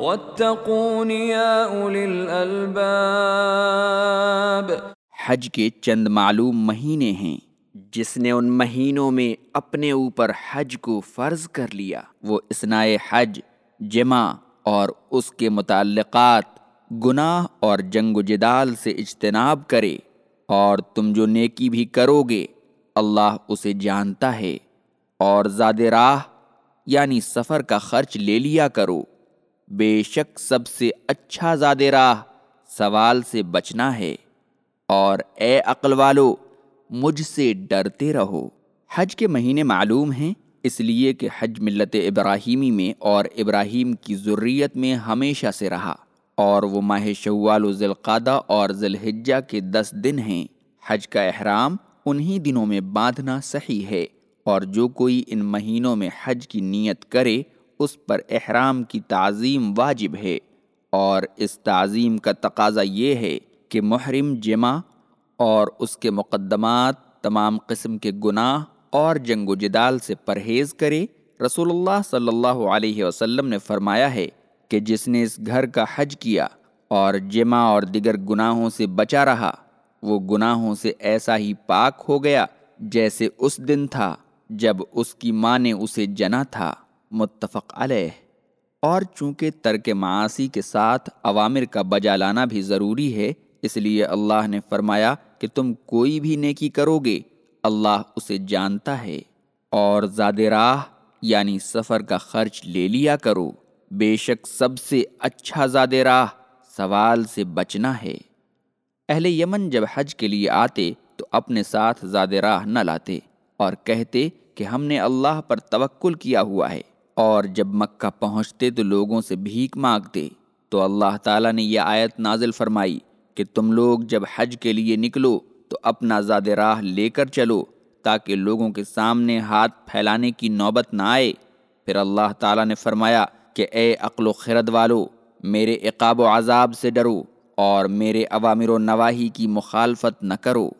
واتقون حج کے چند معلوم مہینے ہیں۔ جس نے ان مہینوں میں اپنے اوپر حج کو فرض کر لیا، وہ اسنائے حج، جمع اور اس کے متعلقات گناہ اور جنگ و جدال سے اجتناب کرے۔ اور تم جو نیکی بھی کرو گے، اللہ اسے جانتا ہے۔ اور زاد راہ یعنی سفر کا خرچ لے لیا کرو۔ بے شک سب سے اچھا زاد راہ سوال سے بچنا ہے۔ اور اے عقل والو، مجھ سے ڈرتے رہو۔ حج کے مہینے معلوم ہیں، اس لیے کہ حج ملت ابراہیمی میں اور ابراہیم کی ضروریت میں ہمیشہ سے رہا۔ اور وہ ماہ شوال و ذلقادہ اور ذلحجہ کے دس دن ہیں۔ حج کا احرام انہی دنوں میں باندھنا صحیح ہے۔ اور جو کوئی ان مہینوں میں حج کی نیت کرے اس پر احرام کی تعظیم واجب ہے اور اس تعظیم کا تقاضا یہ ہے کہ محرم جمع اور اس کے مقدمات تمام قسم کے گناہ اور جنگ و جدال سے پرہیز کرے۔ رسول اللہ صلی اللہ علیہ وسلم نے فرمایا ہے کہ جس نے اس گھر کا حج کیا اور جمع اور دیگر گناہوں سے بچا رہا، وہ گناہوں سے ایسا ہی پاک ہو گیا جیسے اس دن تھا جب اس کی ماں نے اسے جنا تھا۔ متفق علیہ۔ اور چونکہ ترک معاشی کے ساتھ عوامر کا بجا لانا بھی ضروری ہے، اس لیے اللہ نے فرمایا کہ تم کوئی بھی نیکی کرو گے اللہ اسے جانتا ہے۔ اور زاد راہ یعنی سفر کا خرچ لے لیا کرو۔ بے شک سب سے اچھا زاد راہ سوال سے بچنا ہے۔ اہل یمن جب حج کے لیے آتے تو اپنے ساتھ زاد راہ نہ لاتے اور کہتے کہ ہم نے اللہ پر توکل کیا ہوا ہے۔ اور جب مکہ پہنچتے تو لوگوں سے بھیک مانگتے۔ تو اللہ تعالیٰ نے یہ آیت نازل فرمائی کہ تم لوگ جب حج کے لیے نکلو تو اپنا زاد راہ لے کر چلو تاکہ لوگوں کے سامنے ہاتھ پھیلانے کی نوبت نہ آئے۔ پھر اللہ تعالیٰ نے فرمایا کہ اے عقل و خرد والو، میرے عقاب و عذاب سے ڈرو اور میرے عوامر و نواحی کی مخالفت نہ کرو۔